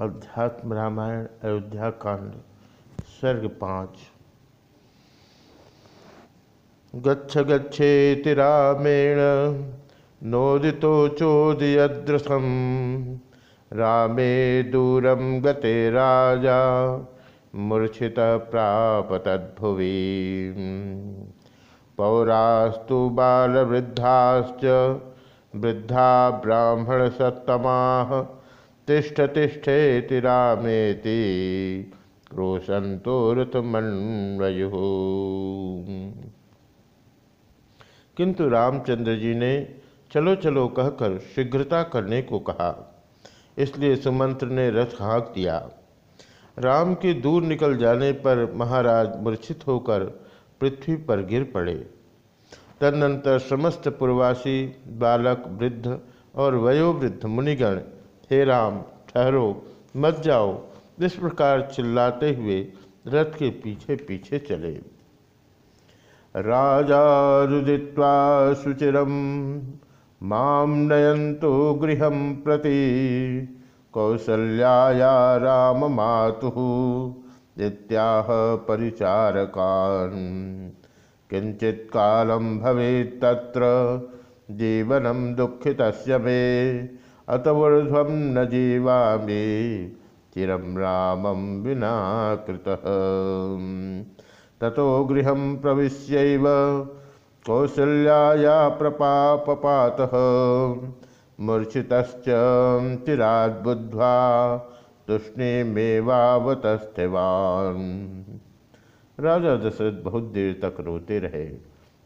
अध्यात्म रामायण, अयोध्या कांड सर्ग पाँच। गच्छ गच्छेति रामेण, नोदितो चोदयद्रसम रामे दूरम गते राजा, मूर्छित प्राप तद्भुवि पौरास्तु बालवृद्धाश्च, वृद्धा ब्राह्मण सत्तमा तिष्ठ तिष्ठेति रामेति क्रोशंतो किंतु रामचंद्र जी ने चलो चलो कहकर शीघ्रता करने को कहा। इसलिए सुमंत्र ने रथ हाँक दिया। राम के दूर निकल जाने पर महाराज मूर्छित होकर पृथ्वी पर गिर पड़े। तदनंतर समस्त पूर्वासी, बालक, वृद्ध और वयोवृद्ध मुनिगण हे राम, ठहरो, मत जाओ। इस प्रकार चिल्लाते हुए रथ के पीछे पीछे चले। राजा रुदित्वा सुचिरम माम नयंतो गृह प्रति। कौसल्याया राम मातु इत्याह परिचारकान। किंचित कालम भवे तत्र जीवनम दुखित मे। अतवर्ध्वम न जीवामि चिरम रामम विना कृत। ततो गृह प्रविश्यैव कौसल्याया प्रपापपातः। मूर्छितश्च चिराद्बुद्ध्वा तुष्णीमेवावतस्थिवान्। राजा दशरथ बहुत देर तक रोते रहे।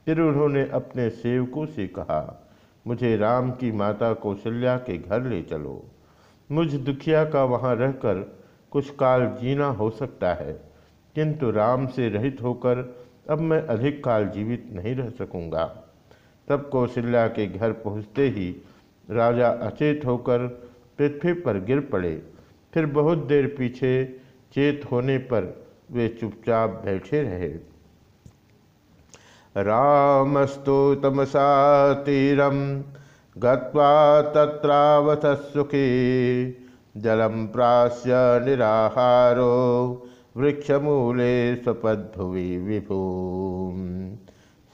फिर उन्होंने अपने सेवकों से कहा मुझे राम की माता कौशल्या के घर ले चलो। मुझ दुखिया का वहाँ रहकर कुछ काल जीना हो सकता है, किंतु राम से रहित होकर अब मैं अधिक काल जीवित नहीं रह सकूँगा। तब कौशल्या के घर पहुँचते ही राजा अचेत होकर पृथ्वी पर गिर पड़े। फिर बहुत देर पीछे चेत होने पर वे चुपचाप बैठे रहे। रामस्तु तमसा तीरम गत्वा सुखी जलम प्रास्य निराहारो वृक्षमूले स्वपद्भुवि विभू।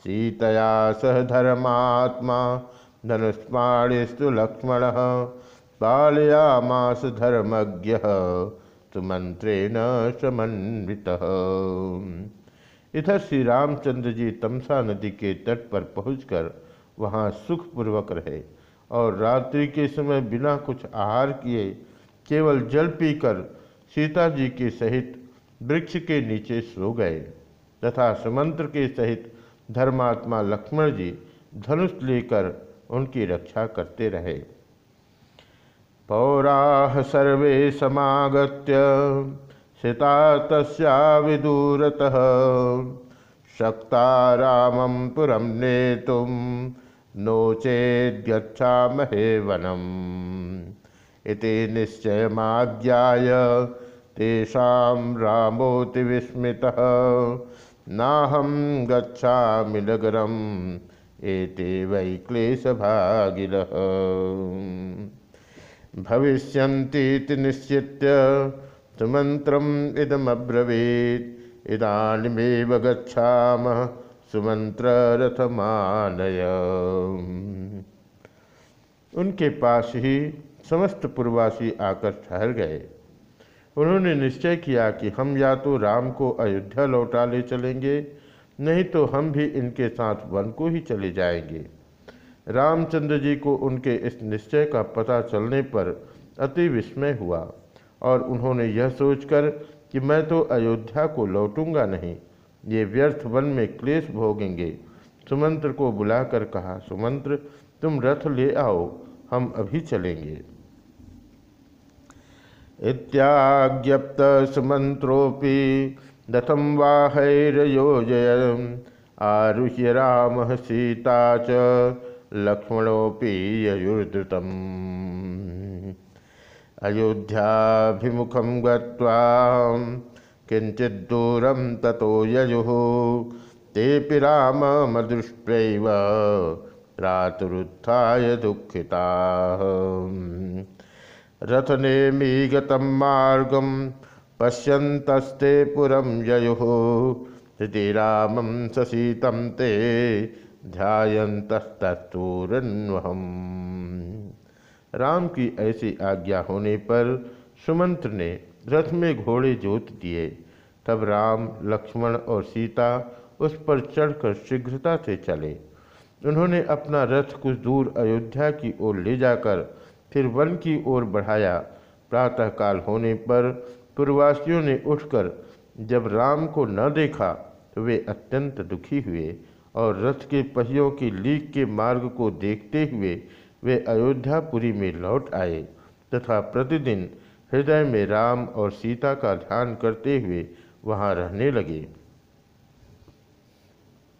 सीतया सह धर्मात्मा, धनुष्माणिस्तु लक्ष्मण पालयामास धर्मज्ञ सुमंत्रेण समन्वितः। इधर श्री रामचंद्र जी तमसा नदी के तट पर पहुंचकर वहाँ सुखपूर्वक रहे और रात्रि के समय बिना कुछ आहार किए केवल जल पीकर सीता जी के सहित वृक्ष के नीचे सो गए तथा सुमंत्र के सहित धर्मात्मा लक्ष्मण जी धनुष लेकर उनकी रक्षा करते रहे। पौराह सर्वे समागत्य। शिता तस्या विदूरतः। शक्ता रामं पुरं नेतुं नो चेद्गच्छामहे वनम् इति निश्चयमाज्ञाय तेषां रामोति विस्मितः। नाहं गच्छामि नगरम्, एते वै क्लेशभागिनः। भविष्यन्तीति निश्चित्य सुमन्त्रम् इदमब्रवीत्। इदानीमेव गच्छामः सुमंत्ररथमानय उनके पास ही समस्त पूर्वासी आकर ठहर गए। उन्होंने निश्चय किया कि हम या तो राम को अयोध्या लौटा ले चलेंगे, नहीं तो हम भी इनके साथ वन को ही चले जाएँगे। रामचंद्र जी को उनके इस निश्चय का पता चलने पर अति विस्मय हुआ। और उन्होंने यह सोचकर कि मैं तो अयोध्या को लौटूँगा नहीं। ये व्यर्थ वन में क्लेश भोगेंगे। सुमंत्र को बुलाकर कहा, सुमंत्र, तुम रथ ले आओ, हम अभी चलेंगे। इत्याज्ञप्त सुमंत्रोपि दथम वाहैरयोजय, आरुह्य राम सीता च, लक्ष्मणोपि ययुर्द्रुतम्। अयोध्याभिमुखं गत्वा किञ्चिद्दूरं ततो यजुः। तेऽपि राममदृष्ट्वैव प्रातरुत्थाय दुःखिताः। रथनेमी गतम मार्गम पश्यन्तस्ते पुरम ययो हृदय रामम ससीतम ते ध्यायन्तस्तूरन्वहम राम की ऐसी आज्ञा होने पर सुमंत्र ने रथ में घोड़े जोत दिए। तब राम, लक्ष्मण और सीता उस पर चढ़कर शीघ्रता से चले। उन्होंने अपना रथ कुछ दूर अयोध्या की ओर ले जाकर फिर वन की ओर बढ़ाया। प्रातःकाल होने पर पूर्वासियों ने उठकर जब राम को न देखा तो वे अत्यंत दुखी हुए और रथ के पहियों की लीक के मार्ग को देखते हुए वे अयोध्यापुरी में लौट आए तथा प्रतिदिन हृदय में राम और सीता का ध्यान करते हुए वहाँ रहने लगे।